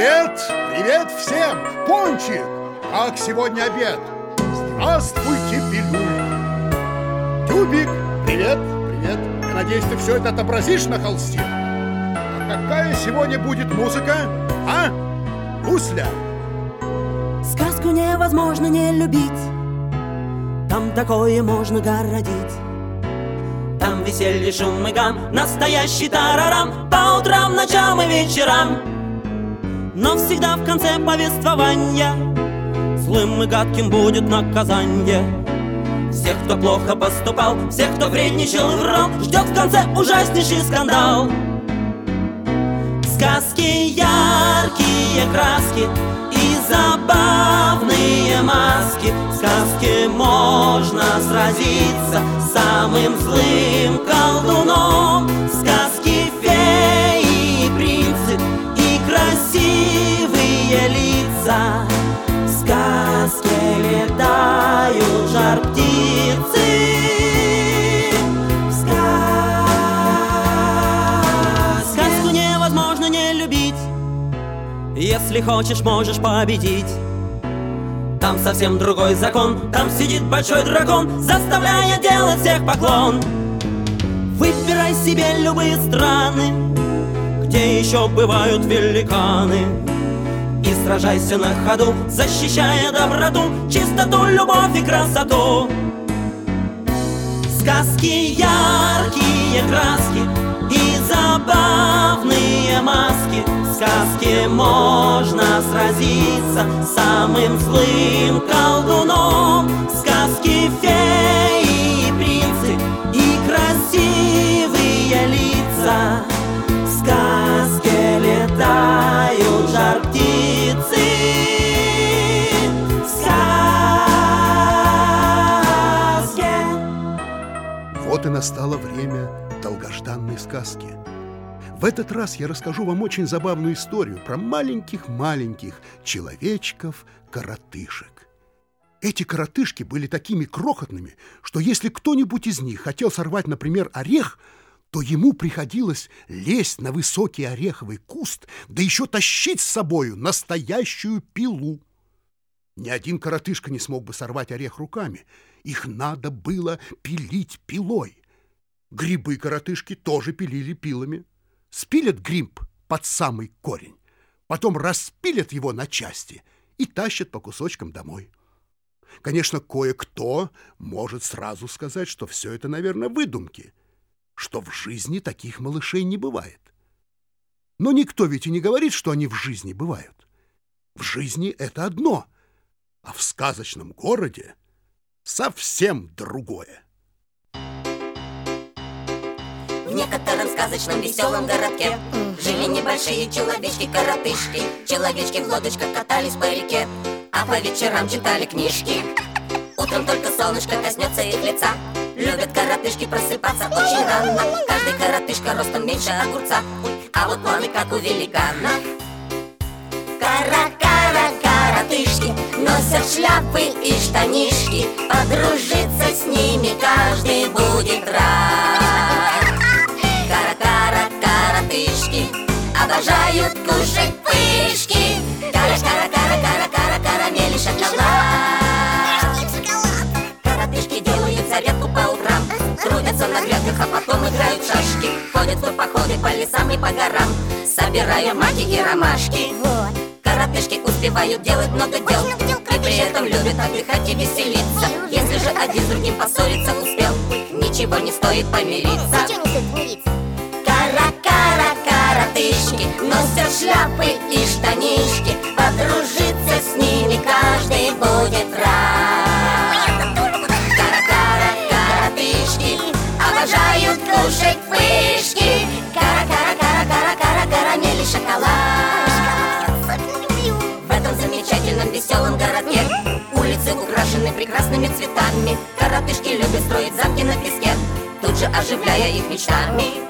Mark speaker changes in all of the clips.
Speaker 1: Привет! Привет всем! Пончик! Как сегодня обед? Здравствуйте, Пилюль! Тюбик, привет! Привет! Я надеюсь, ты все это отобразишь на холсте? А какая сегодня будет музыка? А? Гусля!
Speaker 2: Сказку невозможно не любить Там такое можно городить Там веселье, шум и гам Настоящий тарарам По утрам, ночам и вечерам Но всегда в конце повествования Злым и гадким будет наказание. Всех, кто плохо поступал Всех, кто вредничал и врал Ждет в конце ужаснейший скандал. Сказки яркие краски и забавные маски. В сказке можно сразиться самым злым колдуном жар птицы. Сказку невозможно не любить. Если хочешь, можешь победить. Там совсем другой закон. Там сидит большой дракон Заставляя делать всех поклон. Выбирай себе любые страны Где еще бывают великаны. И сражайся на ходу Защищая доброту Чистоту, любовь и красоту Сказки яркие краски и забавные маски. В сказке можно сразиться с самым злым колдуном. В сказке феи
Speaker 1: Вот и настало время долгожданной сказки. В этот раз я расскажу вам очень забавную историю про маленьких-маленьких человечков-коротышек. Эти коротышки были такими крохотными, что если кто-нибудь из них хотел сорвать, например, орех, то ему приходилось лезть на высокий ореховый куст, да еще тащить с собою настоящую пилу. Ни один коротышка не смог бы сорвать орех руками. Их надо было пилить пилой. Грибы-коротышки тоже пилили пилами. Спилят гриб под самый корень, потом распилят его на части и тащат по кусочкам домой. Конечно, кое-кто может сразу сказать, что все это, наверное, выдумки, что в жизни таких малышей не бывает. Но никто ведь и не говорит, что они в жизни бывают. В жизни это одно, а в сказочном городе совсем другое.
Speaker 3: В некотором сказочном веселом городке Жили небольшие человечки-коротышки. Человечки в лодочках катались по реке А по вечерам читали книжки. Утром только солнышко коснется их лица. Любят коротышки просыпаться очень рано. Каждый коротышка ростом меньше огурца. А вот планы как у великана Кара-кара-коротышки Носят шляпы и штанишки Подружиться с ними каждый будет рад. Кара-кара-коротышки Обожают кушать пышки. Шоколад а потом играют в шашки. Ходят в походы по лесам и по горам. Собирая маки и ромашки. Коротышки успевают делать много дел. И при этом любят отдыхать и веселиться. Если же один с другим поссориться успел. Ничего не стоит помириться. Кара-кара-коротышки Носят шляпы и штанишки. Подружиться с ними каждый будет рад кушать пышки Кара-кара-кара-кара-кара-карамель и шоколад В этом замечательном веселом городке Улицы украшены прекрасными цветами Коротышки любят строить замки на песке Тут же оживляя их мечтами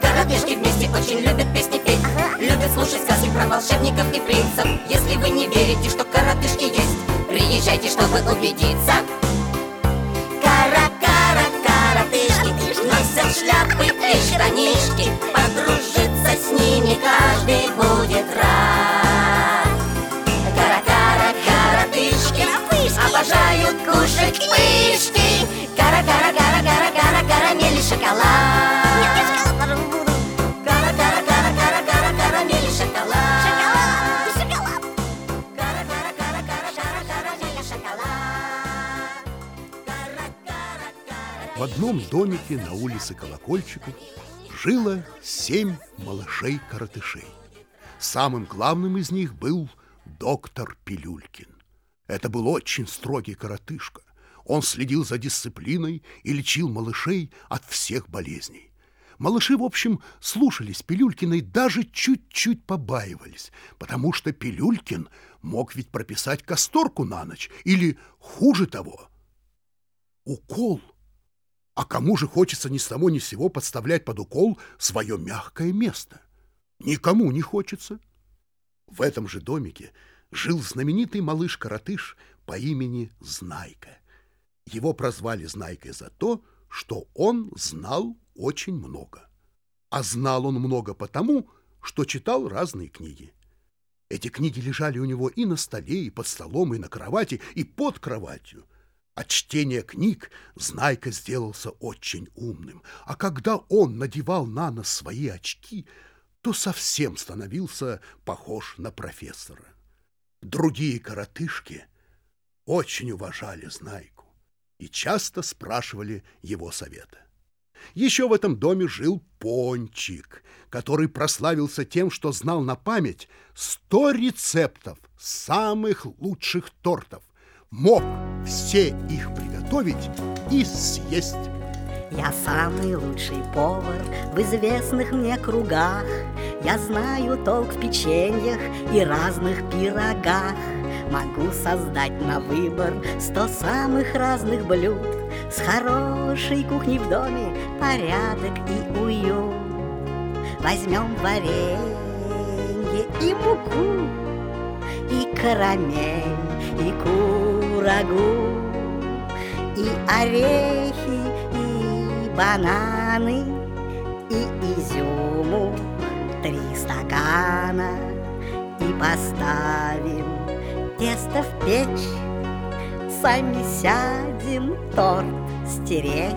Speaker 3: Коротышки вместе очень любят песни петь Любят слушать сказки про волшебников и принцев Если вы не верите, что коротышки есть Приезжайте, чтобы убедиться Сняся шляпы и штанишки Подружиться с ними каждый будет рад.
Speaker 1: Кара-кара, коротышки Обожают кушать пышки Кара-кара-кара-кара-кара Карамель и шоколад. Одном домике на улице Колокольчиков жило семь малышей-коротышей. Самым главным из них был доктор Пилюлькин. Это был очень строгий коротышка. Он следил за дисциплиной и лечил малышей от всех болезней. Малыши, в общем, слушались Пилюлькиной, даже чуть-чуть побаивались, потому что Пилюлькин мог ведь прописать касторку на ночь или, хуже того, укол. А кому же хочется ни с того ни с сего подставлять под укол свое мягкое место? Никому не хочется. В этом же домике жил знаменитый малыш-коротыш по имени Знайка. Его прозвали Знайкой за то, что он знал очень много. А знал он много потому, что читал разные книги. Эти книги лежали у него и на столе, и под столом, и на кровати, и под кроватью. От чтения книг Знайка сделался очень умным, а когда он надевал на нос свои очки, то совсем становился похож на профессора. Другие коротышки очень уважали Знайку и часто спрашивали его совета. Еще в этом доме жил Пончик, который прославился тем, что знал на память сто рецептов самых лучших тортов, мог все их приготовить и съесть.
Speaker 4: Я самый лучший повар в известных мне кругах. Я знаю толк в печеньях и разных пирогах. Могу создать на выбор сто самых разных блюд. С хорошей кухней в доме порядок и уют. Возьмем варенье и муку, и карамель, и курагу, и орехи, и бананы, и изюму три стакана, и поставим тесто в печь, сами сядем торт стеречь.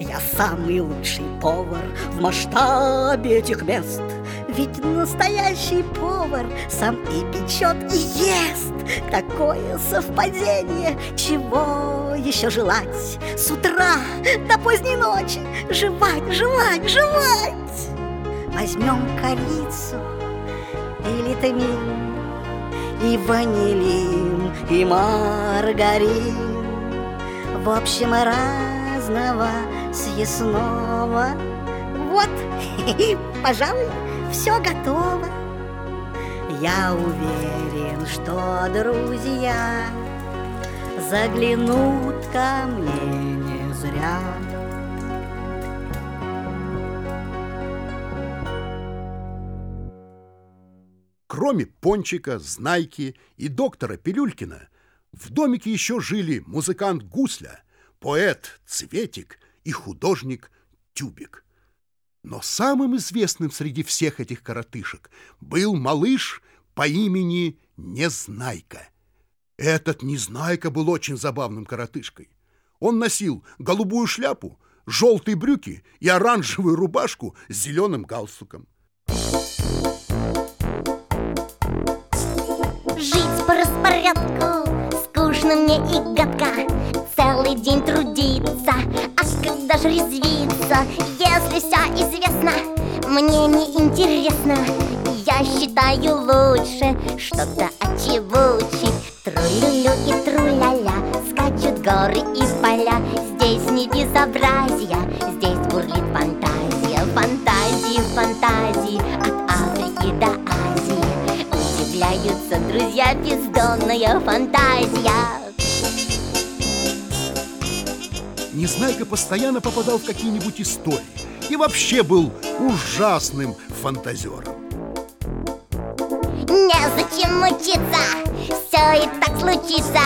Speaker 4: Я самый лучший повар в масштабе этих мест. Ведь настоящий повар сам и печет, и ест. Такое совпадение, чего еще желать? С утра до поздней ночи жевать, жевать, жевать. Возьмем корицу или тамин, и ванилин, и маргарин. В общем, разного съестного. Вот, пожалуй, все готово. Я уверен, что друзья заглянут ко мне не зря.
Speaker 1: Кроме Пончика, Знайки и доктора Пилюлькина, в домике еще жили музыкант Гусля, поэт Цветик и художник Тюбик. Но самым известным среди всех этих коротышек был малыш по имени Незнайка. Этот Незнайка был очень забавным коротышкой. Он носил голубую шляпу, желтые брюки и оранжевую рубашку с зеленым галстуком.
Speaker 5: Жить по распорядку скучно мне и гадко Целый день трудиться, а когда же резвиться Если все известно, мне не интересно. Я считаю лучше что-то очевучить Тру-лю-лю и тру-ля-ля Скачут горы и поля. Здесь не безобразие Здесь бурлит фантазия. Фантазии, фантазии От Африки до Азии. Удивляются друзья Бездонная фантазия
Speaker 1: Незнайка постоянно попадал в какие-нибудь истории и вообще был ужасным фантазером.
Speaker 5: Незачем мучиться, все и так случится.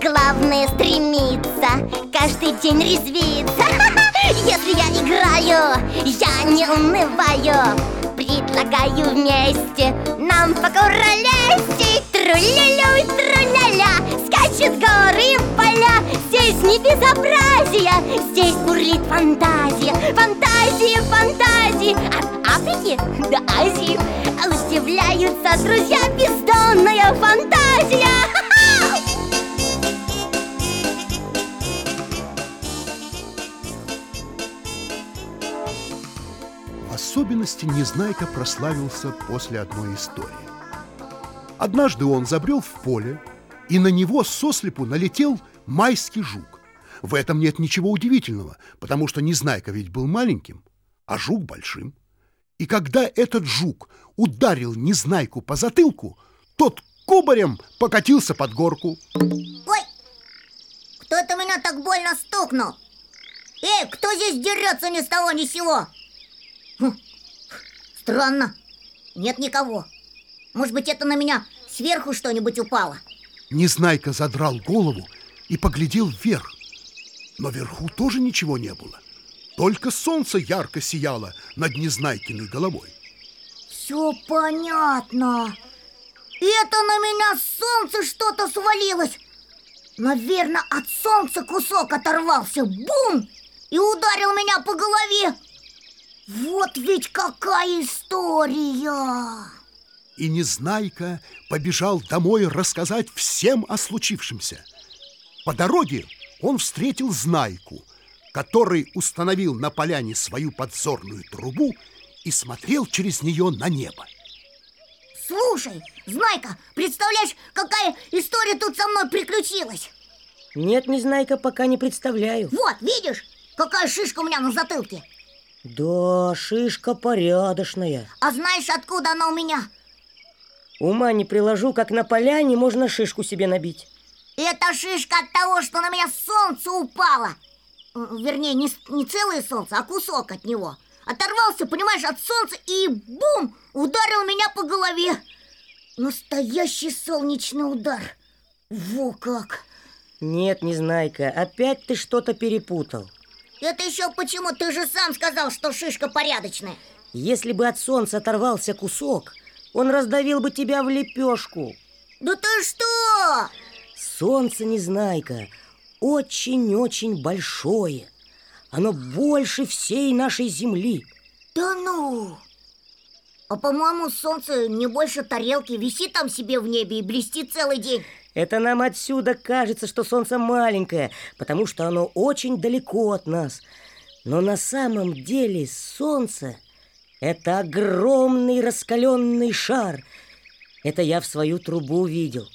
Speaker 5: Главное стремиться, каждый день резвиться. Если я играю, я не унываю. Предлагаю вместе нам покуролесить. Тру-ля-ля тру-ля-ля, Плачут горы, поля Здесь не безобразие Здесь бурлит фантазия. Фантазии, фантазии. А От Африки до Азии Удивляются друзья. Бездонная фантазия.
Speaker 1: В особенности Незнайка прославился после одной истории. Однажды он забрел в поле, и на него сослепу налетел майский жук. В этом нет ничего удивительного, потому что Незнайка ведь был маленьким, а жук большим. И когда этот жук ударил Незнайку по затылку, тот кубарем покатился под горку.
Speaker 6: Ой, кто это меня так больно стукнул? Эй, кто здесь дерется ни с того ни с сего? Странно, нет никого. Может быть, это на меня сверху что-нибудь упало?
Speaker 1: Незнайка задрал голову и поглядел вверх. Но вверху тоже ничего не было. Только солнце ярко сияло над Незнайкиной головой.
Speaker 6: Все понятно. Это на меня солнце что-то свалилось. Наверное, от солнца кусок оторвался. Бум! И ударил меня по голове. Вот ведь какая история!
Speaker 1: И Незнайка побежал домой рассказать всем о случившемся. По дороге он встретил Знайку, который установил на поляне свою подзорную трубу и смотрел через нее на небо.
Speaker 6: Слушай, Знайка, представляешь, какая история тут со мной приключилась?
Speaker 7: Нет, Незнайка, пока не представляю.
Speaker 6: Вот, видишь, какая шишка у меня на затылке?
Speaker 7: Да, шишка порядочная.
Speaker 6: А знаешь, откуда она у меня?
Speaker 7: Ума не приложу, как на поляне можно шишку себе набить.
Speaker 6: Это шишка от того, что на меня солнце упало. Вернее, не, не целое солнце, а кусок от него. Оторвался, понимаешь, от солнца и бум! Ударил меня по голове. Настоящий солнечный удар. Во как!
Speaker 7: Нет, Незнайка, опять ты что-то перепутал.
Speaker 6: Это еще почему? Ты же сам сказал, что шишка порядочная.
Speaker 7: Если бы от солнца оторвался кусок, он раздавил бы тебя в лепешку.
Speaker 6: Да ты что?
Speaker 7: Солнце, Незнайка, очень-очень большое. Оно больше всей нашей земли.
Speaker 6: Да ну! А по-моему, солнце не больше тарелки Висит там себе в небе и блестит целый день
Speaker 7: Это нам отсюда кажется, что солнце маленькое Потому что оно очень далеко от нас Но на самом деле солнце Это огромный раскаленный шар Это я в свою трубу видел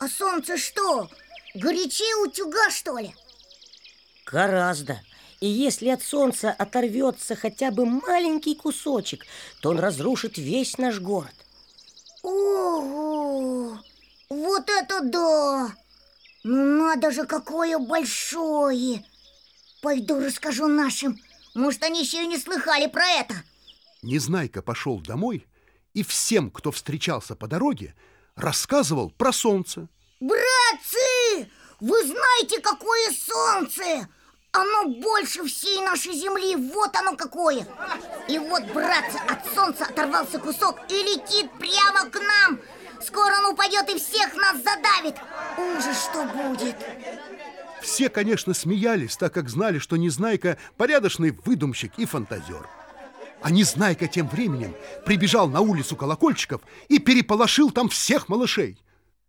Speaker 6: А солнце что? Горячее утюга, что ли?
Speaker 7: Гораздо и если от солнца оторвется хотя бы маленький кусочек, то он разрушит весь наш город.
Speaker 6: Ого! Вот это да! Ну надо же, какое большое! Пойду расскажу нашим. Может, они еще и не слыхали про это.
Speaker 1: Незнайка пошел домой и всем, кто встречался по дороге, рассказывал про солнце.
Speaker 6: Братцы, вы знаете, какое солнце? Оно больше всей нашей земли, вот оно какое. И вот, братцы, от солнца оторвался кусок и летит прямо к нам. Скоро он упадет и всех нас задавит. Ужас, что будет.
Speaker 1: Все, конечно, смеялись, так как знали, что Незнайка порядочный выдумщик и фантазер а Незнайка тем временем прибежал на улицу колокольчиков и переполошил там всех малышей.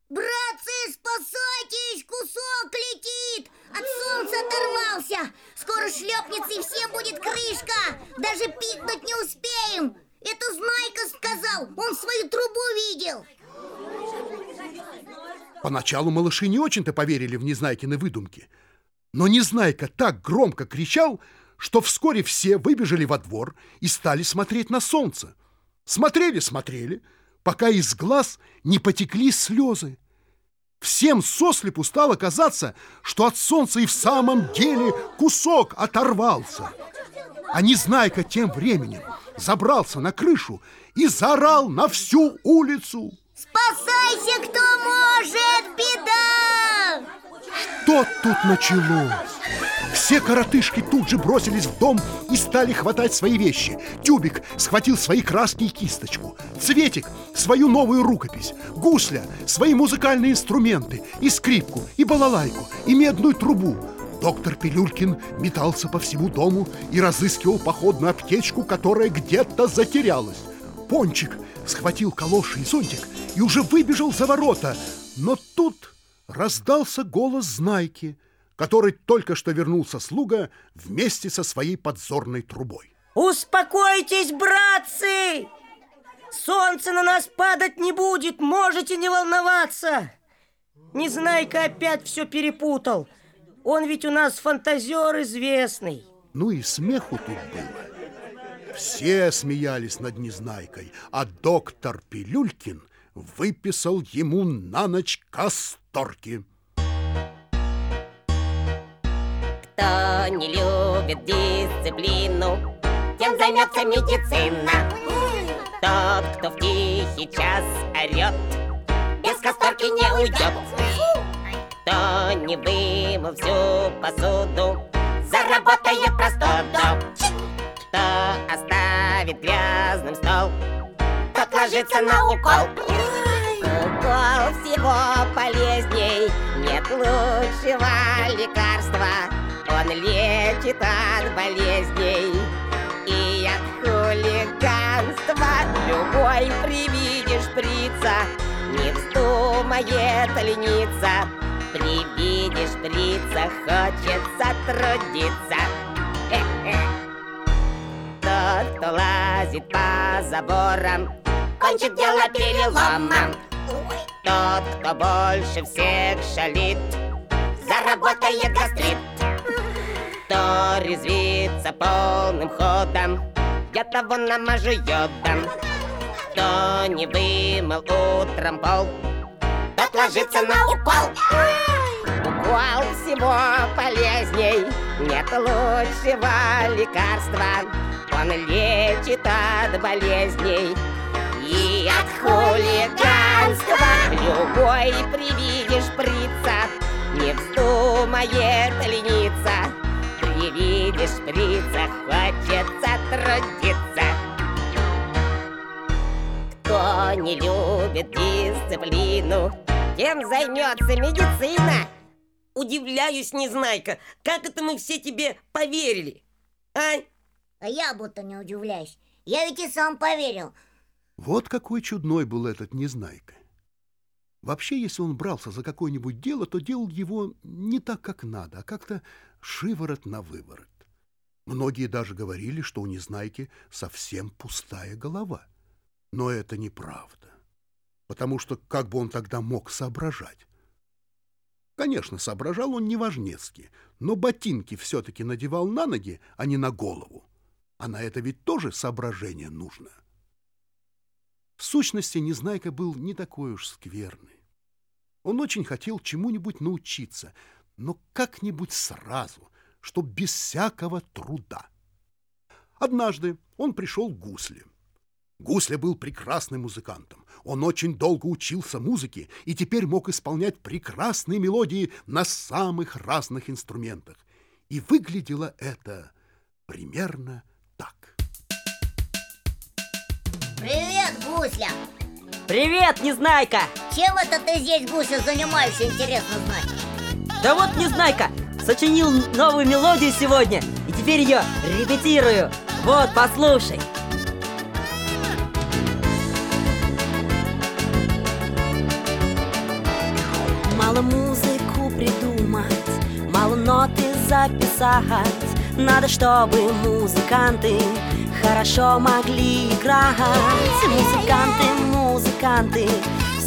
Speaker 6: Братцы, спасайтесь, кусок летит! От солнца оторвался! Скоро шлепнется и всем будет крышка! Даже пикнуть не успеем! Это Знайка сказал, он свою трубу видел!
Speaker 1: Поначалу малыши не очень-то поверили в Незнайкины выдумки. Но Незнайка так громко кричал, что вскоре все выбежали во двор и стали смотреть на солнце Смотрели, смотрели, пока из глаз не потекли слезы. Всем сослепу стало казаться, что от солнца и в самом деле кусок оторвался. А Незнайка тем временем забрался на крышу и заорал на всю улицу.
Speaker 6: Спасайся, кто может, беда!
Speaker 1: Что тут началось? Все коротышки тут же бросились в дом и стали хватать свои вещи. Тюбик схватил свои краски и кисточку. Цветик – свою новую рукопись. Гусля – свои музыкальные инструменты. И скрипку, и балалайку, и медную трубу. Доктор Пилюлькин метался по всему дому и разыскивал походную аптечку, которая где-то затерялась. Пончик схватил калоши и зонтик и уже выбежал за ворота. Но тут раздался голос Знайки – который только что вернулся слуга вместе со своей подзорной трубой.
Speaker 7: Успокойтесь, братцы! Солнце на нас падать не будет, можете не волноваться. Незнайка опять все перепутал. Он ведь у нас фантазер известный.
Speaker 1: Ну и смеху тут было. Все смеялись над Незнайкой, а доктор Пилюлькин выписал ему на ночь касторки.
Speaker 8: Кто не любит дисциплину, тем займется медицина. Тот, кто в тихий час орет, без касторки не уйдет. Кто не вымыл всю посуду, заработает простуду кто оставит грязным стол, тот ложится на укол. Укол всего полезней, нет лучшего лекарства. Он лечит от болезней и от хулиганства. Любой при виде шприца не вздумает лениться. При виде шприца хочется трудиться. Тот, кто лазит по заборам, кончит дело переломом. Тот, кто больше всех шалит, заработает гастрит. Кто резвится полным ходом, я того намажу йодом. Кто не вымыл утром пол, тот ложится на укол. Укол всего полезней, нет лучшего лекарства. Он лечит от болезней и от хулиганства Любой при виде шприца не вздумает лениться При виде шприца хочется трудиться Кто не любит дисциплину, тем займется медицина
Speaker 7: Удивляюсь, Незнайка, как это мы все тебе поверили? А?
Speaker 6: А я будто не удивляюсь. Я ведь и сам поверил.
Speaker 1: Вот какой чудной был этот Незнайка. Вообще, если он брался за какое-нибудь дело, то делал его не так, как надо, а как-то шиворот на выворот. Многие даже говорили, что у Незнайки совсем пустая голова. Но это неправда, потому что как бы он тогда мог соображать? Конечно, соображал он неважнецки, но ботинки все-таки надевал на ноги, а не на голову. А на это ведь тоже соображение нужно. В сущности, Незнайка был не такой уж скверный. Он очень хотел чему-нибудь научиться, но как-нибудь сразу, чтоб без всякого труда. Однажды он пришел к Гусле. Гусля был прекрасным музыкантом. Он очень долго учился музыке и теперь мог исполнять прекрасные мелодии на самых разных инструментах. И выглядело это примерно так.
Speaker 6: Привет, Гусля!
Speaker 9: Привет, Незнайка!
Speaker 6: Чем это ты здесь, Гуся, занимаешься, интересно знать?
Speaker 9: Да вот, Незнайка, сочинил новую мелодию сегодня И теперь ее репетирую. Вот, послушай. Мало музыку придумать Мало ноты записать. Надо, чтобы музыканты хорошо могли играть. Музыканты, музыканты,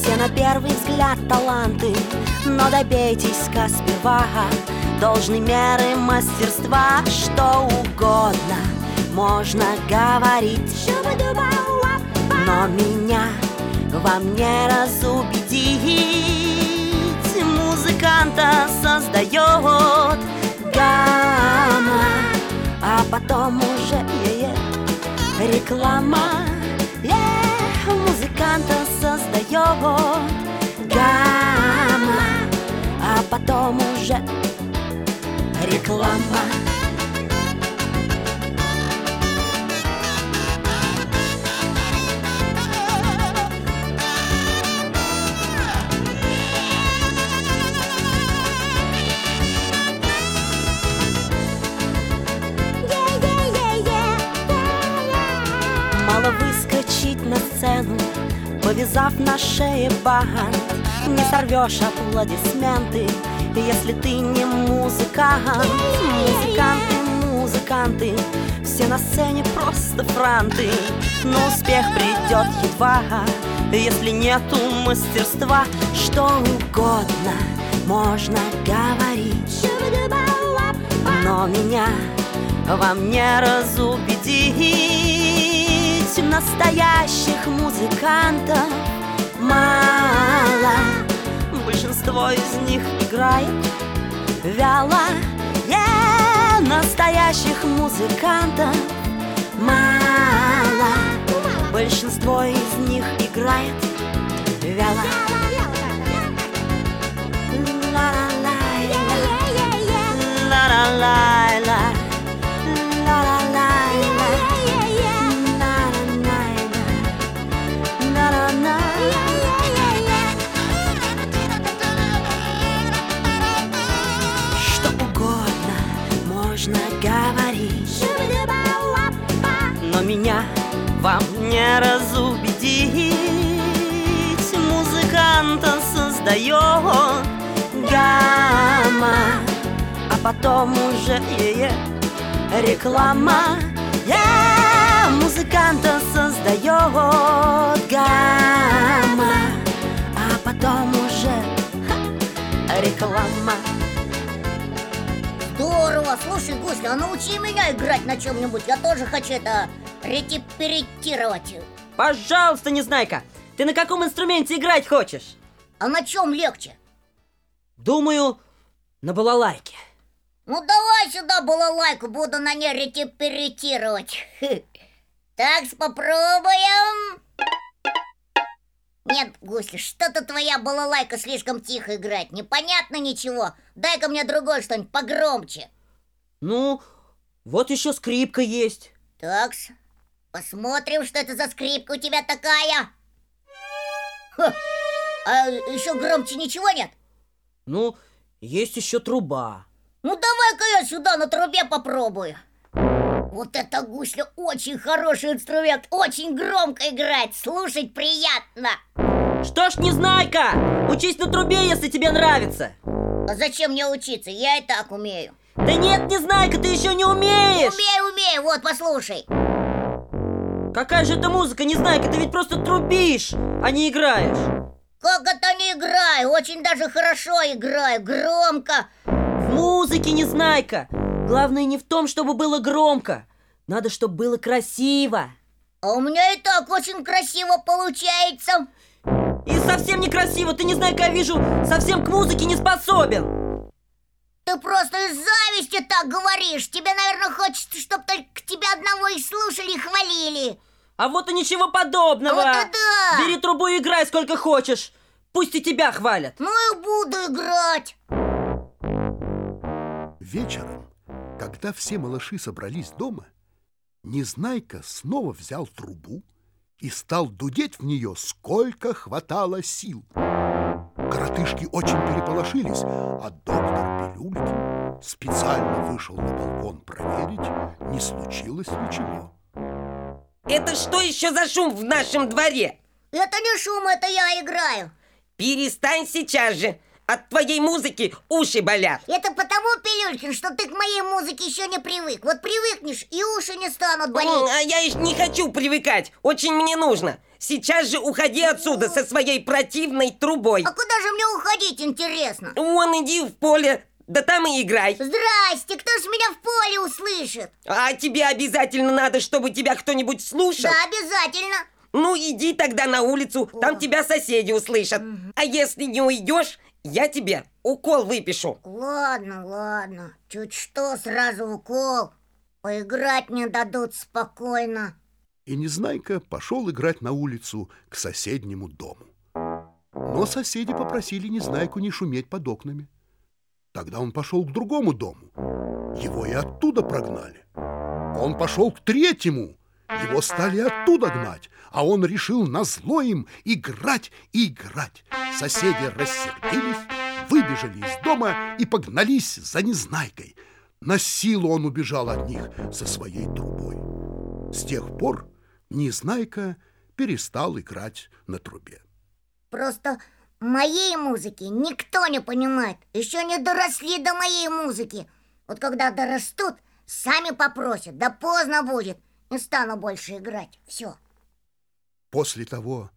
Speaker 9: все на первый взгляд таланты. Но добейтесь-ка сперва. Должной меры мастерства Что угодно. Можно говорить. Но меня вам не разубедить. Музыканта создает гамма. А потом уже е -е, реклама создает гамма А потом уже реклама повязав на шее бант Не сорвешь аплодисменты, если ты не музыкант. Музыканты, музыканты,
Speaker 2: Все на сцене просто франты. Но успех придет едва Если нету мастерства. Что угодно можно говорить Но меня вам не разубедить Настоящих музыкантов. Мало Большинство из них играет вяло. Yeah, Настоящих музыкантов. Мало Большинство из них играет вяло. Ла-ла-ла-ла. Что можно говорить Но меня вам не разубедить. Музыканта создает гамма А потом уже реклама. Yeah! Музыканта создает гамма А потом уже реклама
Speaker 6: Здорово! Слушай, Гусля, а научи меня играть на чем-нибудь. Я тоже хочу это ретиперитировать.
Speaker 9: Пожалуйста, Незнайка, ты на каком инструменте играть хочешь?
Speaker 6: А на чем легче?
Speaker 9: Думаю, на балалайке.
Speaker 6: Ну давай сюда балалайку, буду на ней ретиперитировать. Так, попробуем. Нет, Гусли, что-то твоя балалайка слишком тихо играет. Непонятно ничего. Дай-ка мне другой что-нибудь погромче.
Speaker 9: Ну, вот еще скрипка есть.
Speaker 6: Такс, посмотрим, что это за скрипка у тебя такая. Ха, а еще громче ничего нет?
Speaker 9: Ну, есть еще труба.
Speaker 6: Ну давай-ка я сюда на трубе попробую. Вот это гусля очень хороший инструмент, очень громко играет, слушать приятно.
Speaker 9: Что ж, Незнайка, учись на трубе, если тебе нравится.
Speaker 6: А зачем мне учиться? Я и так умею.
Speaker 9: Да нет, Незнайка, ты еще не умеешь.
Speaker 6: Умею, умею, вот послушай.
Speaker 9: Какая же это музыка, Незнайка, ты ведь просто трубишь, а не играешь.
Speaker 6: Как это не играю? Очень даже хорошо играю, громко.
Speaker 9: В музыке, Незнайка. Главное не в том, чтобы было громко. Надо, чтобы было красиво.
Speaker 6: А у меня и так очень красиво получается.
Speaker 9: И совсем некрасиво, ты, Незнайка, я вижу, совсем к музыке не способен.
Speaker 6: Ты просто из зависти так говоришь. Тебе, наверное, хочется, чтобы только тебя одного и слушали и хвалили.
Speaker 9: А вот и ничего подобного.
Speaker 6: Вот это да!
Speaker 9: Бери трубу и играй сколько хочешь. Пусть и тебя хвалят.
Speaker 6: Ну и буду играть.
Speaker 1: Вечером, когда все малыши собрались дома, Незнайка снова взял трубу и стал дудеть в нее, сколько хватало сил. Коротышки очень переполошились, а доктор Пилюлькин специально вышел на балкон проверить, не случилось ли чего.
Speaker 8: Это что еще за шум в нашем дворе?
Speaker 6: Это не шум, это я играю.
Speaker 8: Перестань сейчас же. От твоей музыки уши болят.
Speaker 6: Это потому, Пилюлькин, что ты к моей музыке еще не привык. Вот привыкнешь, и уши не станут болеть.
Speaker 8: А я еще не хочу привыкать. Очень мне нужно. Сейчас же уходи отсюда со своей противной трубой.
Speaker 6: А куда же мне уходить, интересно?
Speaker 8: Вон иди в поле, да там и играй.
Speaker 6: Здрасте, кто ж меня в поле услышит?
Speaker 8: А тебе обязательно надо, чтобы тебя кто-нибудь слушал?
Speaker 6: Да, обязательно.
Speaker 8: Ну, иди тогда на улицу, там тебя соседи услышат. А если не уйдешь, я тебе укол выпишу.
Speaker 6: Ладно, ладно. Чуть что, сразу укол. Поиграть мне дадут спокойно.
Speaker 1: И Незнайка пошел играть на улицу к соседнему дому. Но соседи попросили Незнайку не шуметь под окнами. Тогда он пошел к другому дому. Его и оттуда прогнали. Он пошел к третьему. Его стали оттуда гнать, а он решил назло им играть и играть. Соседи рассердились, выбежали из дома и погнались за Незнайкой. На силу он убежал от них со своей трубой. С тех пор Незнайка перестал играть на трубе.
Speaker 6: Просто моей музыки никто не понимает. Еще не доросли до моей музыки. Вот когда дорастут, Сами попросят, да поздно будет. Не стану больше играть. Все.
Speaker 1: После того,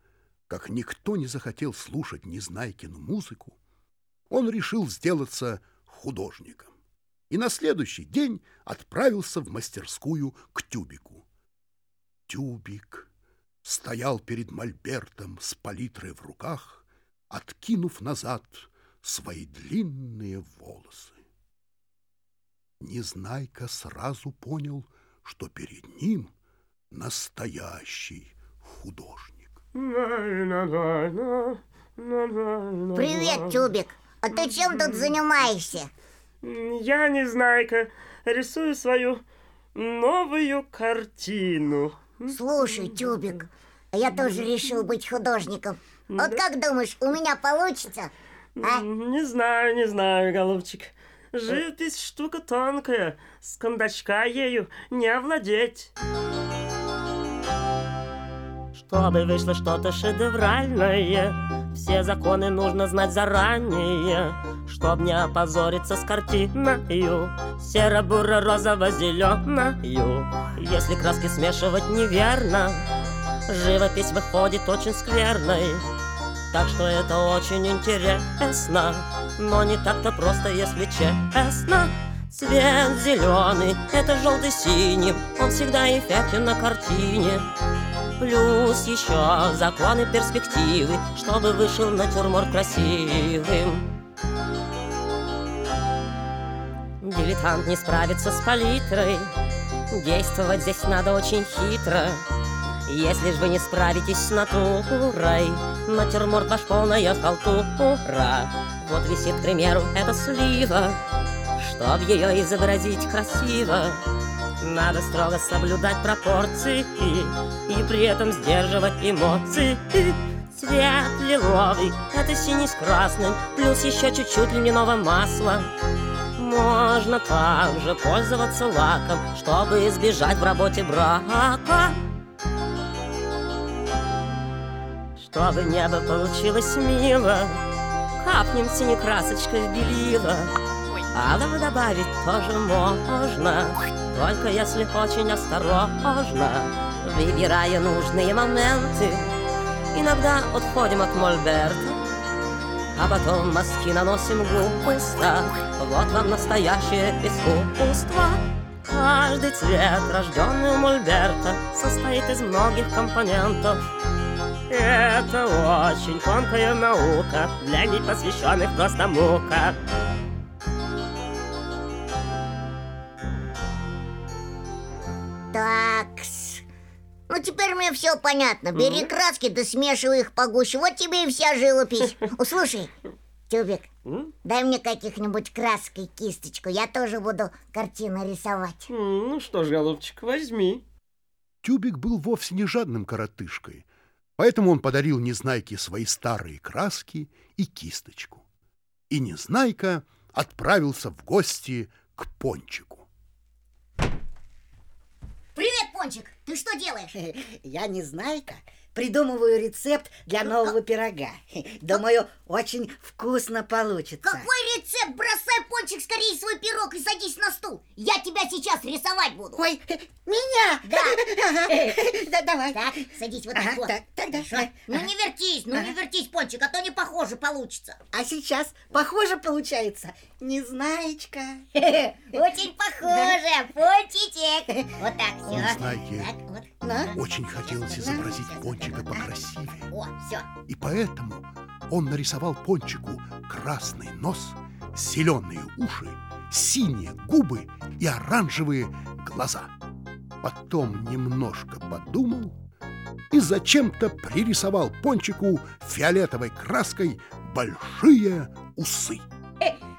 Speaker 1: как никто не захотел слушать Незнайкину музыку, он решил сделаться художником и на следующий день отправился в мастерскую к Тюбику. Тюбик стоял перед мольбертом с палитрой в руках, откинув назад свои длинные волосы. Незнайка сразу понял, что перед ним настоящий художник.
Speaker 6: Привет, Тюбик. А ты чем тут занимаешься?
Speaker 10: Я, Незнайка, рисую свою новую картину.
Speaker 6: Слушай, Тюбик, а я тоже решил быть художником. Вот как думаешь, у меня получится? А?
Speaker 10: Не знаю, не знаю, голубчик. Живопись штука тонкая, с кондачка ею не овладеть. Чтобы вышло что-то шедевральное, все законы нужно знать заранее, Чтоб не опозориться с картиною, серо-буро-розово-зеленою. Если краски смешивать неверно, живопись выходит очень скверной. Так что это очень интересно, но не так-то просто, если честно. Цвет зеленый, это желтый синий, он всегда эффектен на картине. Плюс еще законы перспективы, чтобы вышел натюрморт красивым. Дилетант не справится с палитрой, действовать здесь надо очень хитро. Если ж вы не справитесь с натурой, натюрморт ваш полная халтура. Вот висит, к примеру, эта слива, чтоб ее изобразить красиво. Надо строго соблюдать пропорции И при этом сдерживать эмоции Цвет лиловый, это синий с красным Плюс еще чуть-чуть льняного масла Можно также пользоваться лаком Чтобы избежать в работе брака Чтобы небо получилось мило Капнем синей красочкой в белило Алого добавить тоже можно только если очень осторожно, выбирая нужные моменты. Иногда отходим от мольберта, а потом мазки наносим густо. Вот вам настоящее искусство. Каждый цвет, рожденный у мольберта, состоит из многих компонентов. Это очень тонкая наука, для непосвященных просто мука.
Speaker 6: Такс. Ну, теперь мне все понятно. Бери краски, да смешивай их погуще. Вот тебе и вся живопись. О, слушай, Тюбик, дай мне каких-нибудь красок и кисточку. Я тоже буду картины рисовать.
Speaker 10: Ну что ж, голубчик, возьми.
Speaker 1: Тюбик был вовсе не жадным коротышкой, поэтому он подарил Незнайке свои старые краски и кисточку. И Незнайка отправился в гости к Пончику.
Speaker 6: Привет, Пончик! Ты что делаешь?
Speaker 11: Я не знайка. Придумываю рецепт для нового пирога. Думаю, очень вкусно получится.
Speaker 6: Какой рецепт? Бросай, Пончик, скорее свой пирог и садись на стул. Я тебя сейчас рисовать буду.
Speaker 11: Ой, меня?
Speaker 6: Да.
Speaker 11: Да, давай.
Speaker 6: Так, садись вот так вот.
Speaker 11: так.
Speaker 6: Хорошо? Ну не вертись, ну не вертись, Пончик, а то не похоже получится.
Speaker 11: А сейчас похоже получается. Незнаечка.
Speaker 6: Очень похоже, Пончичек. Вот так, все.
Speaker 1: Незнайке
Speaker 6: Так, вот.
Speaker 11: На.
Speaker 1: очень хотелось изобразить Пончика покрасивее.
Speaker 6: О, все.
Speaker 1: И поэтому он нарисовал Пончику красный нос, зеленые уши, синие губы и оранжевые глаза. Потом немножко подумал и зачем-то пририсовал Пончику фиолетовой краской большие усы.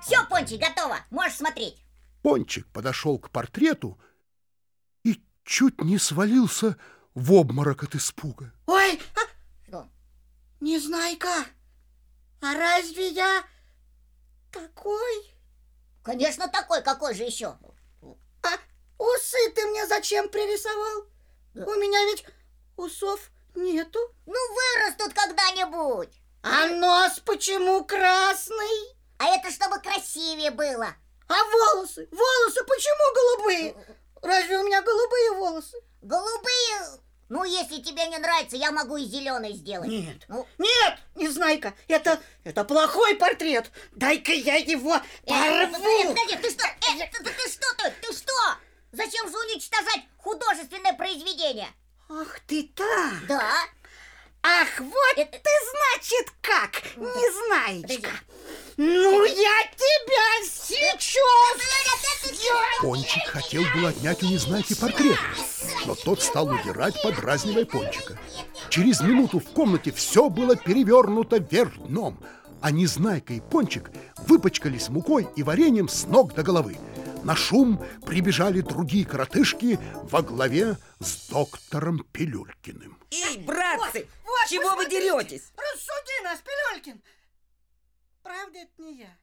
Speaker 6: Все, Пончик, готово. Можешь смотреть.
Speaker 1: Пончик подошел к портрету и чуть не свалился в обморок от испуга.
Speaker 11: Ой, а,
Speaker 6: Что?
Speaker 11: Незнайка. А разве я такой?
Speaker 6: Конечно, такой, какой же еще?
Speaker 11: А усы ты мне зачем пририсовал? У меня ведь усов нету.
Speaker 6: Ну, вырастут когда-нибудь.
Speaker 11: А нос почему красный?
Speaker 6: А это чтобы красивее было.
Speaker 11: А волосы? Волосы почему голубые? Разве у меня голубые волосы?
Speaker 6: Голубые... Ну, если тебе не нравится, я могу и зеленый сделать.
Speaker 11: Нет,
Speaker 6: Ну,
Speaker 11: нет, Незнайка, это, это плохой портрет. Дай-ка я его
Speaker 6: э,
Speaker 11: порву.
Speaker 6: подожди, подожди, ты что? Э, ты, ты- ты что ты? Ты что? Зачем же уничтожать художественное произведение?
Speaker 11: Ах ты так.
Speaker 6: Да.
Speaker 11: Ах, вот
Speaker 6: Э,
Speaker 11: ты, значит, как, Незнаечка.
Speaker 6: Подожди.
Speaker 11: Ну, я тебя сейчас...
Speaker 1: Пончик хотел было отнять у Незнайки портрет, но тот стал удирать, подразнивая Пончика. Через минуту в комнате все было перевернуто вверх дном, а Незнайка и Пончик выпачкались мукой и вареньем с ног до головы. На шум прибежали другие коротышки во главе с доктором Пилюлькиным.
Speaker 8: Эй, братцы,
Speaker 11: Вот, вот,
Speaker 8: чего вы деретесь?
Speaker 11: Рассуди нас, Пилюлькин. Правда, это не я.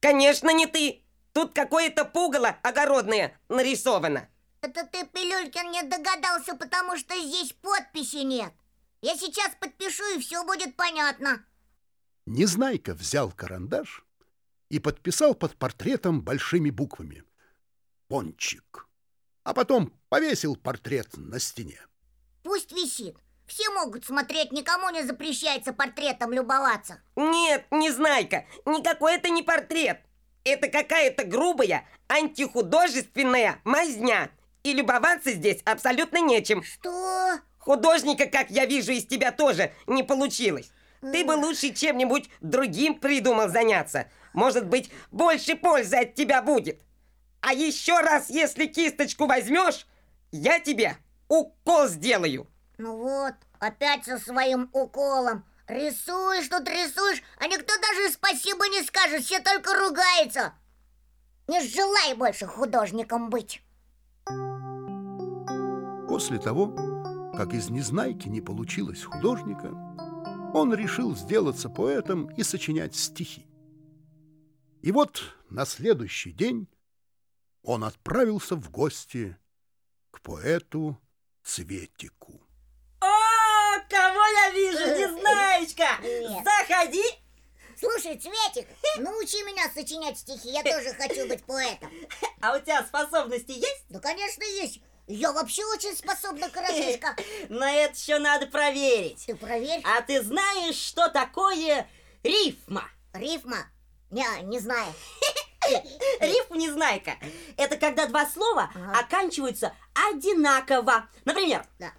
Speaker 8: Конечно, не ты. Тут какое-то пугало огородное нарисовано.
Speaker 6: Это ты, Пилюлькин, не догадался, потому что здесь подписи нет. Я сейчас подпишу, и все будет понятно.
Speaker 1: Незнайка взял карандаш и подписал под портретом большими буквами «Пончик», а потом повесил портрет на стене.
Speaker 6: Пусть висит. Все могут смотреть, никому не запрещается портретом любоваться.
Speaker 8: Нет, Незнайка, никакой это не портрет. Это какая-то грубая, антихудожественная мазня. И любоваться здесь абсолютно нечем.
Speaker 6: Что?
Speaker 8: Художника, как я вижу, из тебя тоже не получилось. Ты бы лучше чем-нибудь другим придумал заняться. Может быть, больше пользы от тебя будет. А еще раз, если кисточку возьмешь, я тебе укол сделаю.
Speaker 6: Ну вот, опять со своим уколом. Рисуешь тут рисуешь, а никто даже спасибо не скажет, все только ругаются. Не желай больше художником быть.
Speaker 1: После того, как из Незнайки не получилось художника, он решил сделаться поэтом и сочинять стихи. И вот на следующий день он отправился в гости к поэту Цветику.
Speaker 9: Кого я вижу, Незнаечка?
Speaker 6: Привет.
Speaker 9: Заходи.
Speaker 6: Слушай, Цветик, научи меня сочинять стихи, я тоже хочу быть поэтом.
Speaker 9: А у тебя способности есть?
Speaker 6: Ну, конечно, есть. Я вообще очень способна коротышка.
Speaker 9: Но это еще надо проверить.
Speaker 6: Ты проверь.
Speaker 9: А ты знаешь, что такое рифма?
Speaker 6: Рифма? Не, не знаю.
Speaker 9: Рифм незнайка. Это когда два слова
Speaker 6: Ага.
Speaker 9: оканчиваются одинаково. Например,
Speaker 6: Да.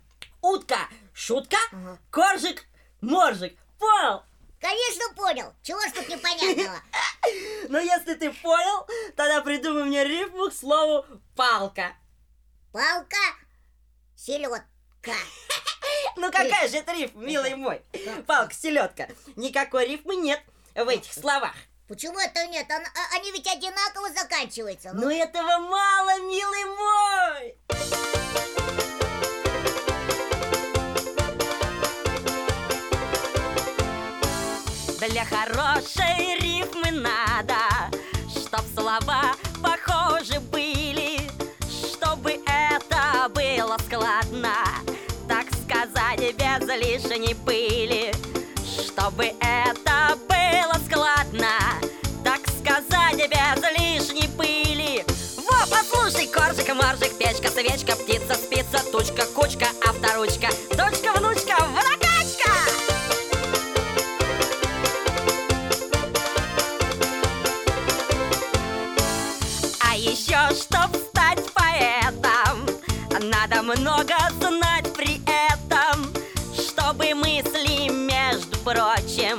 Speaker 9: Утка, шутка,
Speaker 6: Ага.
Speaker 9: коржик, моржик. Понял?
Speaker 6: Конечно, понял. Чего ж тут непонятного?
Speaker 9: Но если ты понял, тогда придумай мне рифму к слову палка.
Speaker 6: Палка, селедка.
Speaker 9: Ну какая же это рифма, милый мой? Палка, селедка. Никакой рифмы нет в этих словах.
Speaker 6: Почему это нет? А- Они ведь одинаково заканчиваются. Ну,
Speaker 9: Но этого мало, милый мой. Для хорошей рифмы надо, чтоб слова похожи были, чтобы это было складно, так сказать, без лишней пыли, чтобы это было складно, так сказать, без лишней пыли. Во, послушай, коржик, моржик, печка, свечка, птица, спица, тучка, кучка, авторучка, дочка, внучка, много знать при этом, чтобы мысли, между прочим,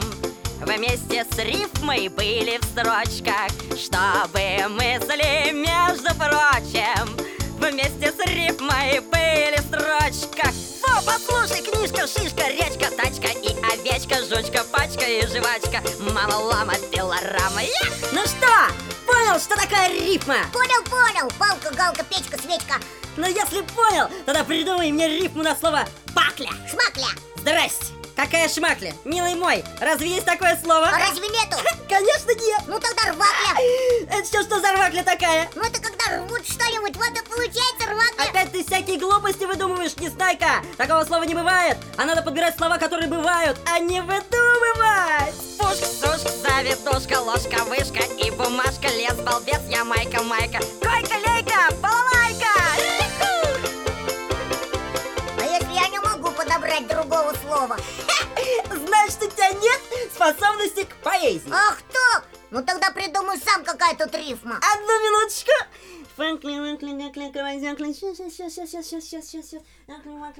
Speaker 9: вместе с рифмой были в строчках, чтобы мысли, между прочим, вместе с рифмой были в строчках. Послушай, книжка, шишка, речка, тачка и овечка, жучка, пачка и жвачка, мама, лама, пилорама. Я... Ну что, понял, что такое рифма?
Speaker 6: Понял, понял. Палка, галка, печка, свечка.
Speaker 9: Ну если понял, тогда придумай мне рифму на слово «бакля».
Speaker 6: Шмакля.
Speaker 9: Здрасте! Какая шмакля? Милый мой, разве есть такое слово?
Speaker 6: А разве нету?
Speaker 9: Конечно нет!
Speaker 6: Ну тогда рвакля.
Speaker 9: Это что, что за рвакля такая?
Speaker 6: Ну это когда рвут что-нибудь, вот и получается рвакля.
Speaker 9: Опять ты всякие глупости выдумываешь, Незнайка! Такого слова не бывает! А надо подбирать слова, которые бывают, а не выдумывать! Пушка, сушка, завитушка, ложка, вышка и бумажка, лес, балбес, я майка, майка, койка, лейка, балалайка!
Speaker 6: А если я не могу подобрать другого слова?
Speaker 11: Значит, у тебя нет способности к поэзии.
Speaker 6: Ах так! Ну тогда придумай сам, какая тут рифма.
Speaker 11: Одну минуточку.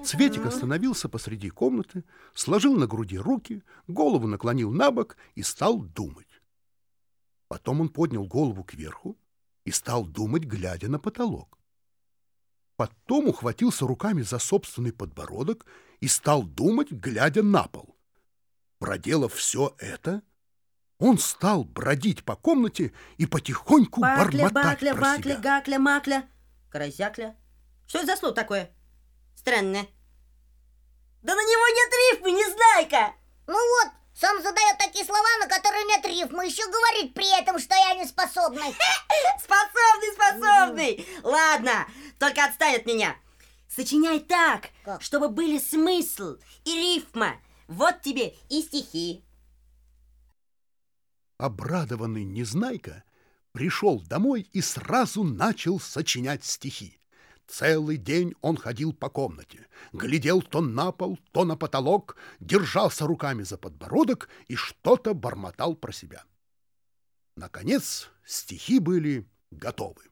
Speaker 1: Цветик остановился посреди комнаты, сложил на груди руки, голову наклонил на бок и стал думать. Потом он поднял голову кверху и стал думать, глядя на потолок. Потом ухватился руками за собственный подбородок и стал думать, глядя на пол. Проделав все это, он стал бродить по комнате и потихоньку
Speaker 10: Бакля,
Speaker 1: бормотать
Speaker 10: бакля,
Speaker 1: про
Speaker 10: бакля,
Speaker 1: себя.
Speaker 10: гакля, макля. Карасякля. Что это за слово такое? Странное.
Speaker 11: Да на него нет рифмы, не знай-ка.
Speaker 6: Ну вот, сам задает такие слова, на которые нет рифмы. Еще говорит при этом, что я не способный.
Speaker 10: Способный, способный. Ладно, только отстань от меня. Сочиняй так,
Speaker 6: Как?
Speaker 10: чтобы были смысл и рифма. Вот тебе и стихи.
Speaker 1: Обрадованный Незнайка пришел домой и сразу начал сочинять стихи. Целый день он ходил по комнате, глядел то на пол, то на потолок, держался руками за подбородок и что-то бормотал про себя. Наконец стихи были готовы.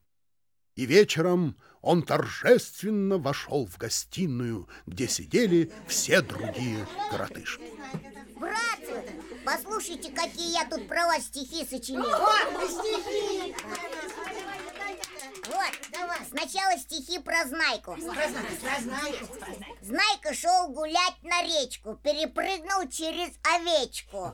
Speaker 1: И вечером он торжественно вошел в гостиную, где сидели все другие коротышки.
Speaker 6: Братцы, послушайте, какие я тут про вас стихи сочинил. Вот, давай. Сначала стихи про Знайку. Знайка шел гулять на речку, перепрыгнул через овечку.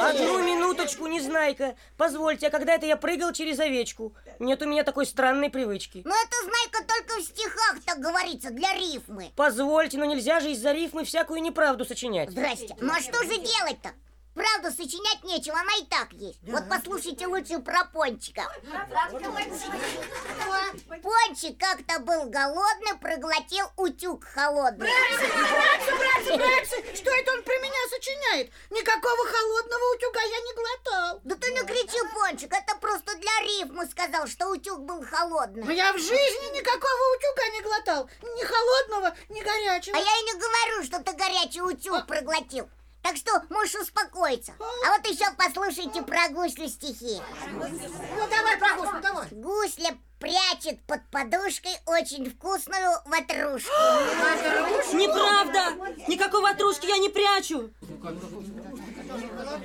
Speaker 7: Одну минуточку, Незнайка. Позвольте, а когда это я прыгал через овечку? Нет у меня такой странной привычки.
Speaker 6: Но это Знайка только в стихах так говорится, для рифмы.
Speaker 7: Позвольте, но нельзя же из-за рифмы всякую неправду сочинять.
Speaker 6: Здрасте. Ну а что же делать-то? Правда, сочинять нечего, она и так есть. Вот послушайте лучше про Пончика. Пончик как-то был голодный, проглотил утюг холодный.
Speaker 12: Братцы, братцы, братцы, что это он про меня сочиняет? Никакого холодного утюга я не глотал.
Speaker 6: Да ты не кричи, Пончик, это просто для рифмы сказал, что утюг был
Speaker 12: Но
Speaker 6: холодный.
Speaker 12: я в жизни никакого утюга не глотал. Ни холодного, ни горячего.
Speaker 6: А я и не говорю, что ты горячий утюг проглотил. Так что можешь успокоиться. А вот еще послушайте про гуслю стихи.
Speaker 12: Ну давай, прогусь, давай.
Speaker 6: Гусля прячет под подушкой очень вкусную ватрушку.
Speaker 10: Неправда! Никакой ватрушки я не прячу.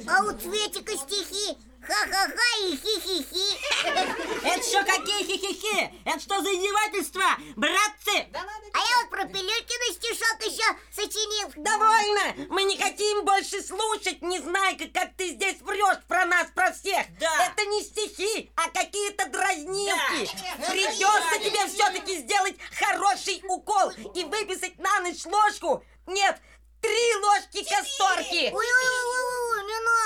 Speaker 6: А у Цветика стихи ха-ха-ха и хи-хи-хи.
Speaker 10: Это что, какие хихихи? Это что за издевательство? Братцы!
Speaker 6: А я вот про Пилюлькина стишок еще сочинил.
Speaker 8: Довольно! Мы не хотим больше слушать, не знай, как, как ты здесь врешь про нас, про всех!
Speaker 10: Да.
Speaker 8: Это не стихи, а какие-то дразнилки! Придется тебе все-таки сделать хороший укол и выписать на ночь ложку! Нет, три ложки касторки!
Speaker 6: Ой-ой-ой,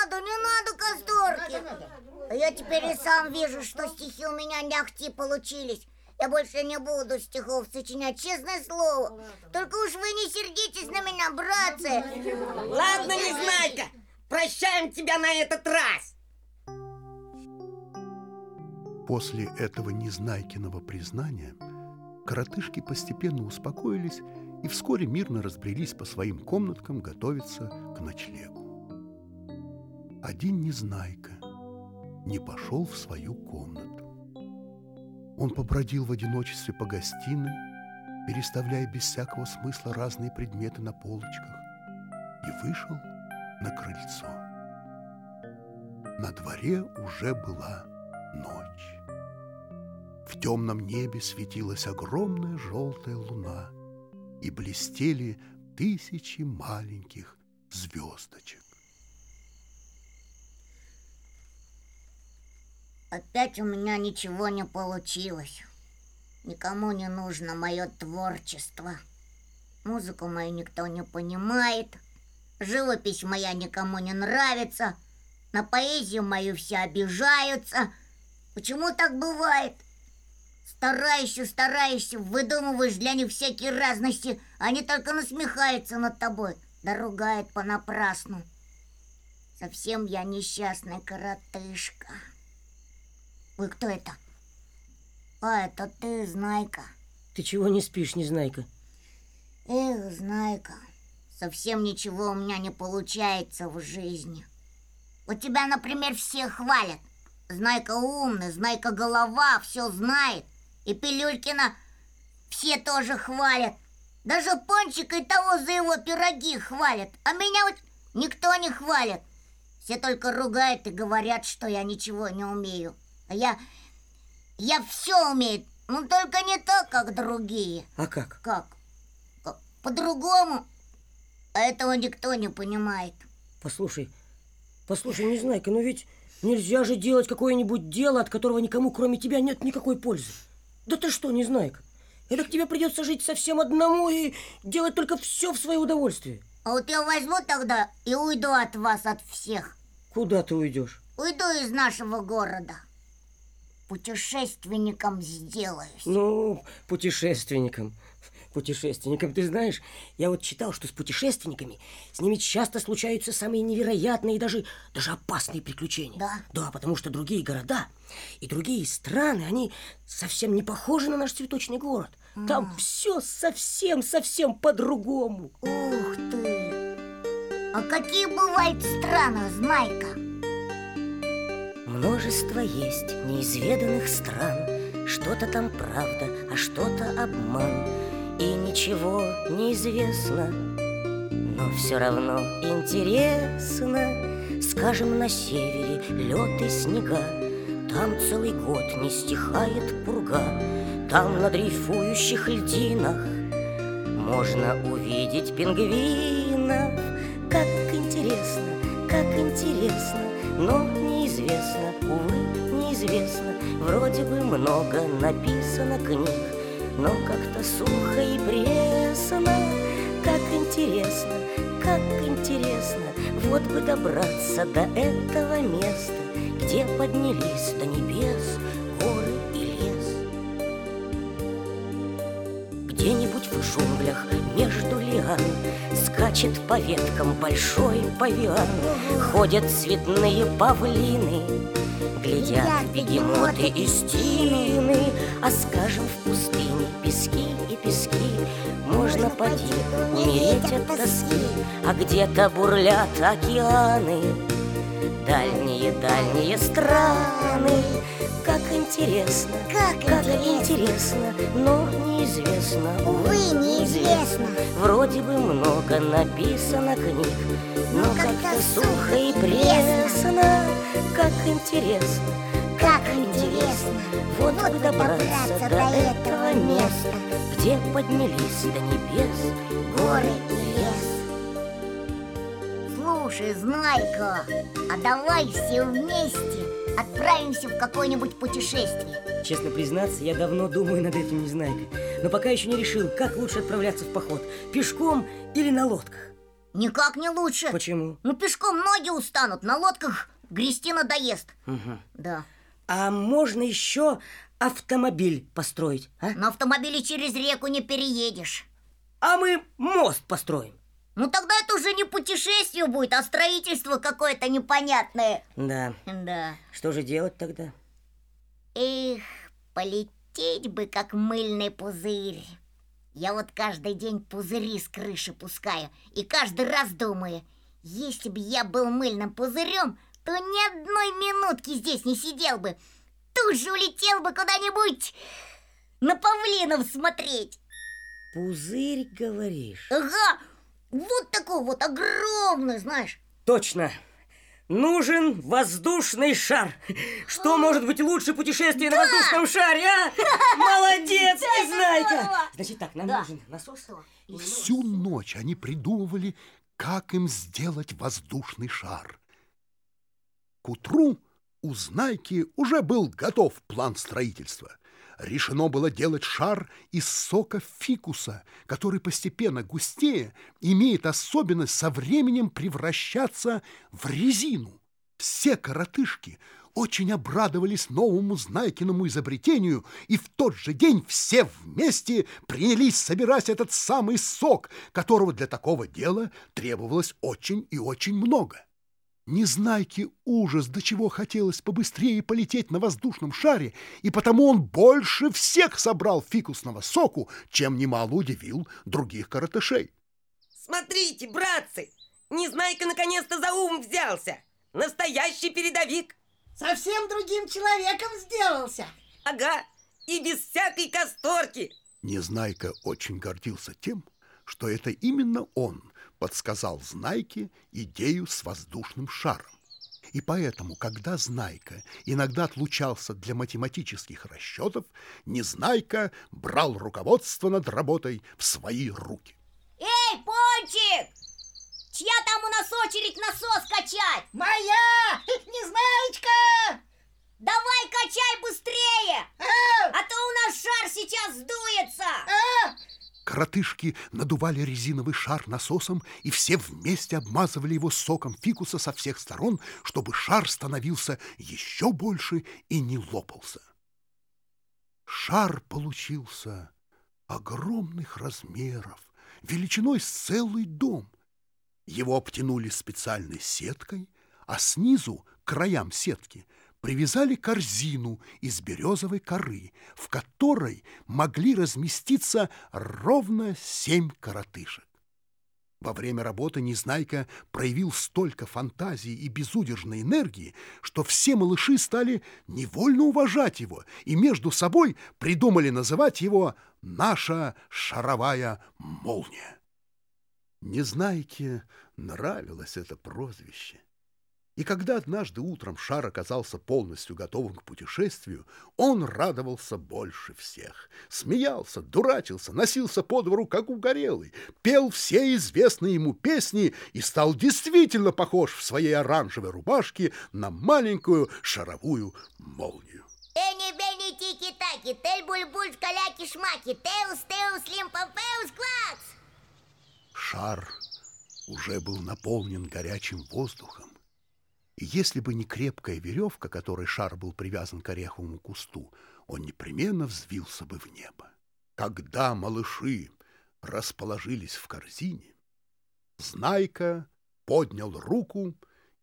Speaker 6: не надо, не надо касторки. А я теперь и сам вижу, что стихи у меня не ахти получились. Я больше не буду стихов сочинять, честное слово. Только уж вы не сердитесь на меня, братцы.
Speaker 8: Ладно, Незнайка, прощаем тебя на этот раз!
Speaker 1: После этого незнайкиного признания коротышки постепенно успокоились и вскоре мирно разбрелись по своим комнаткам готовиться к ночлегу. Один незнайка не пошел в свою комнату. Он побродил в одиночестве по гостиной, переставляя без всякого смысла разные предметы на полочках, и вышел на крыльцо. На дворе уже была ночь. В темном небе светилась огромная желтая луна, и блестели тысячи маленьких звездочек.
Speaker 6: Опять у меня ничего не получилось. Никому не нужно мое творчество. Музыку мою никто не понимает. Живопись моя никому не нравится. На поэзию мою все обижаются. Почему так бывает? Стараешься, стараешься, выдумываешь для них всякие разности. Они только насмехаются над тобой, да ругают понапрасну. Совсем я несчастный коротышка. Ой, кто это? А, это ты, Знайка.
Speaker 7: Ты чего не спишь, Незнайка?
Speaker 6: Эх, Знайка, совсем ничего у меня не получается в жизни. У тебя, например, все хвалят. Знайка умный, Знайка голова, все знает. И Пилюлькина все тоже хвалят. Даже Пончика и того за его пироги хвалят. А меня вот никто не хвалит. Все только ругают и говорят, что я ничего не умею. А я... Я все умею, но только не так, как другие.
Speaker 7: А как?
Speaker 6: Как? Как? По-другому. А этого никто не понимает.
Speaker 7: Послушай, послушай, Незнайка, но ведь нельзя же делать какое-нибудь дело, от которого никому, кроме тебя, нет никакой пользы. Да ты что, Незнайка? Это к тебе придется жить совсем одному и делать только все в свое удовольствие.
Speaker 6: А вот я возьму тогда и уйду от вас, от всех.
Speaker 7: Куда ты уйдешь?
Speaker 6: Уйду из нашего города. Путешественником сделаюсь.
Speaker 7: Ну, путешественником. Путешественникам, ты знаешь, я вот читал, что с путешественниками с ними часто случаются самые невероятные и даже, даже опасные приключения.
Speaker 6: Да?
Speaker 7: Да, потому что другие города и другие страны, они совсем не похожи на наш цветочный город. Там все совсем-совсем по-другому.
Speaker 6: Ух ты! А какие бывают страны, Знайка?
Speaker 10: Множество есть неизведанных стран. Что-то там правда, а что-то обман. И ничего не известно Но все равно интересно. Скажем, на севере лед и снега. Там целый год не стихает пурга. Там на дрейфующих льдинах Можно увидеть пингвинов. Как интересно, как интересно Но неизвестно, увы, неизвестно. Вроде бы много написано книг Но как-то сухо и пресно. Как интересно, как интересно Вот бы добраться до этого места Где поднялись до небес горы Где-нибудь в джунглях между лиан Скачет по веткам большой павиан. Ходят цветные павлины Глядят бегемоты и стины А скажем в пустыне пески и пески. Можно поди умереть от тоски. А где-то бурлят океаны Дальние-дальние страны интересно,
Speaker 6: Как
Speaker 10: интересно, но неизвестно.
Speaker 6: Увы, неизвестно.
Speaker 10: Вроде бы много написано книг Но как-то сухо и пресно. Как интересно,
Speaker 6: Как интересно.
Speaker 10: Вот бы добраться до этого места. Где поднялись до небес
Speaker 6: Горы и лес. Слушай, Знайка, а давай все вместе отправимся в какое-нибудь путешествие.
Speaker 7: Честно признаться, я давно думаю над этим, Незнайка. Но пока еще не решил, как лучше отправляться в поход. Пешком или на лодках.
Speaker 6: Никак не лучше.
Speaker 7: Почему?
Speaker 6: Ну, пешком ноги устанут, на лодках грести надоест.
Speaker 7: Мгм.
Speaker 6: Да.
Speaker 7: А можно еще автомобиль построить, а?
Speaker 6: На автомобиле через реку не переедешь.
Speaker 7: А мы мост построим.
Speaker 6: Ну, тогда это уже не путешествие будет, а строительство какое-то непонятное.
Speaker 7: Да.
Speaker 6: Да.
Speaker 7: Что же делать тогда?
Speaker 6: Эх, полететь бы, как мыльный пузырь. Я вот каждый день пузыри с крыши пускаю, и каждый раз думаю, если бы я был мыльным пузырем, то ни одной минутки здесь не сидел бы. Тут же улетел бы куда-нибудь на павлинов смотреть.
Speaker 7: Пузырь, говоришь?
Speaker 6: Ага, вот такой вот огромный, знаешь.
Speaker 7: Точно. Нужен воздушный шар. Что может быть лучше путешествия на воздушном шаре, а? Молодец,
Speaker 6: Да,
Speaker 7: Незнайка! Значит так, нам
Speaker 6: Да.
Speaker 7: нужен насос. и
Speaker 1: Всю ночь они придумывали, как им сделать воздушный шар. К утру у Знайки уже был готов план строительства. Решено было делать шар из сока фикуса, который постепенно густее имеет особенность со временем превращаться в резину. Все коротышки очень обрадовались новому Знайкиному изобретению, и в тот же день все вместе принялись собирать этот самый сок, которого для такого дела требовалось очень и очень много. Незнайке ужас, до чего хотелось побыстрее полететь на воздушном шаре, и потому он больше всех собрал фикусного соку, чем немало удивил других коротышей.
Speaker 8: Смотрите, братцы, Незнайка наконец-то за ум взялся. Настоящий передовик.
Speaker 11: Совсем другим человеком сделался.
Speaker 8: Ага, и без всякой касторки.
Speaker 1: Незнайка очень гордился тем, что это именно он подсказал Знайке идею с воздушным шаром. И поэтому, когда Знайка иногда отлучался для математических расчетов, Незнайка брал руководство над работой в свои руки.
Speaker 6: Эй, Пончик! Чья там у нас очередь насос качать?
Speaker 11: Моя! Незнайка!
Speaker 6: Давай качай быстрее!
Speaker 11: А,
Speaker 6: А то у нас шар сейчас сдуется!
Speaker 1: Коротышки надували резиновый шар насосом и все вместе обмазывали его соком фикуса со всех сторон, чтобы шар становился еще больше и не лопался. Шар получился огромных размеров, величиной с целый дом. Его обтянули специальной сеткой, а снизу, к краям сетки, привязали корзину из березовой коры, в которой могли разместиться ровно семь коротышек. Во время работы Незнайка проявил столько фантазии и безудержной энергии, что все малыши стали невольно уважать его и между собой придумали называть его «наша шаровая молния». Незнайке нравилось это прозвище. И когда однажды утром шар оказался полностью готовым к путешествию, он радовался больше всех. Смеялся, дурачился, носился по двору, как угорелый, пел все известные ему песни и стал действительно похож в своей оранжевой рубашке на маленькую шаровую молнию.
Speaker 6: Эни, бени, тики-таки, тель-буль-буль, скаляки-шмаки, теус, теус, лимпопеус, клакс!
Speaker 1: Шар уже был наполнен горячим воздухом. Если бы не крепкая веревка, которой шар был привязан к ореховому кусту, он непременно взвился бы в небо. Когда малыши расположились в корзине, Знайка поднял руку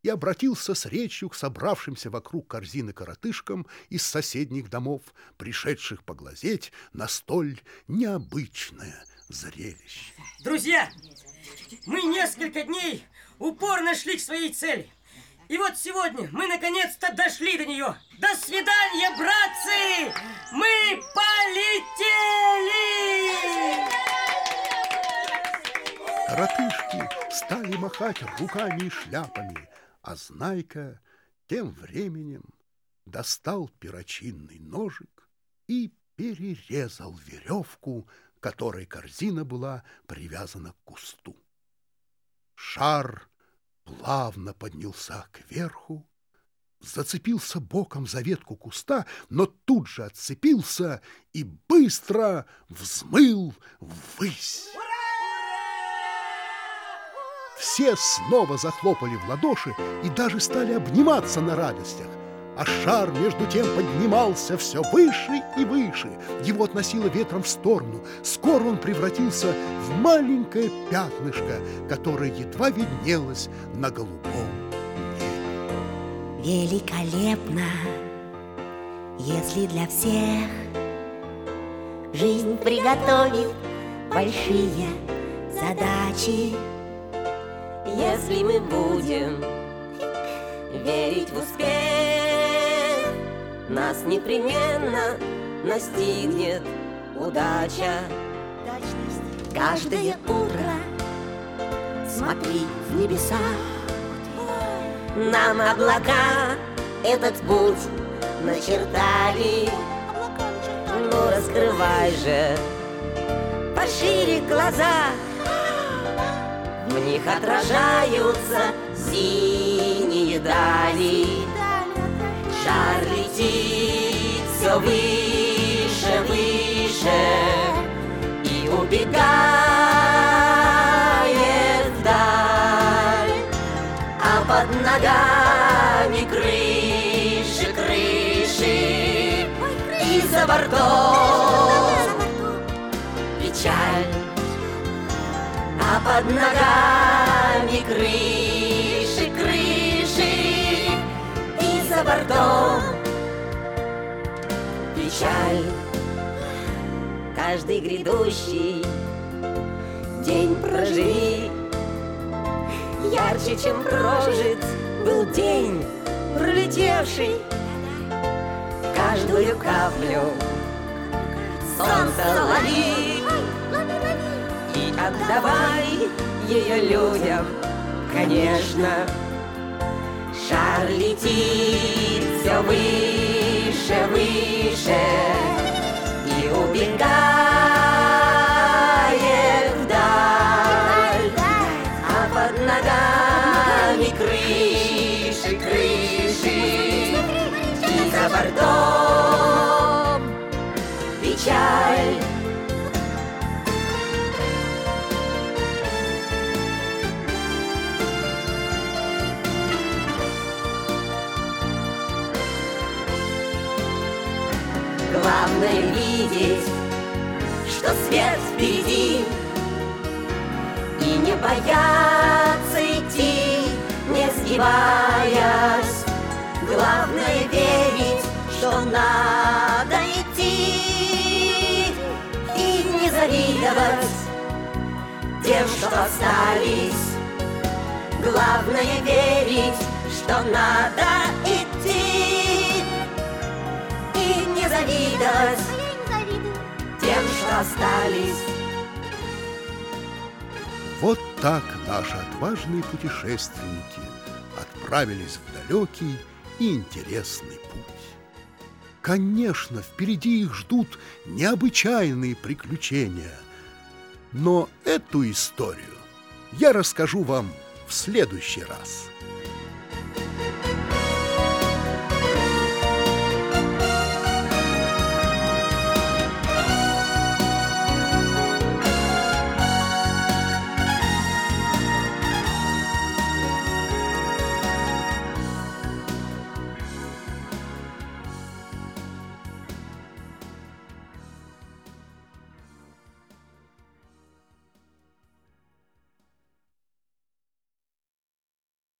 Speaker 1: и обратился с речью к собравшимся вокруг корзины коротышкам из соседних домов, пришедших поглазеть на столь необычное зрелище.
Speaker 7: Друзья, мы несколько дней упорно шли к своей цели. И вот сегодня мы наконец-то дошли до нее. До свидания, братцы! Мы полетели!
Speaker 1: Коротышки стали махать руками и шляпами, а Знайка тем временем достал перочинный ножик и перерезал веревку, которой корзина была привязана к кусту. Шар плавно поднялся кверху, зацепился боком за ветку куста, но тут же отцепился и быстро взмыл ввысь. Все снова захлопали в ладоши и даже стали обниматься на радостях. А шар между тем поднимался все выше и выше. Его относило ветром в сторону. Скоро он превратился в маленькое пятнышко, которое едва виднелось на голубом
Speaker 13: Великолепно, если для всех Жизнь приготовит большие задачи
Speaker 2: Если мы будем верить в успех, нас непременно настигнет удача.
Speaker 13: Каждое утро смотри в небеса
Speaker 2: Нам облака этот путь начертали. Ну, раскрывай же пошире глаза, в них отражаются синие дали. Шар летит все выше, выше и убегает вдаль, а под ногами крыши, крыши и за бортом печаль, а под ногами крыши, крыши за бортом Печаль Каждый грядущий день проживи Ярче, чем прожит был день пролетевший Каждую каплю. Солнца лови И отдавай ее людям, конечно Шар летит все выше, выше И убегает вдаль. А под ногами крыши, крыши И за бортом печаль Главное видеть, что свет впереди. И не бояться идти, не сгибаясь. Главное верить, что надо идти. И не завидовать тем, что остались. Главное верить, что надо идти завидовать тем, что остались
Speaker 1: Вот так наши отважные путешественники отправились в далекий и интересный путь. Конечно, впереди их ждут необычайные приключения, но эту историю я расскажу вам в следующий раз.